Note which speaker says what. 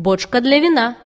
Speaker 1: бочка для вина.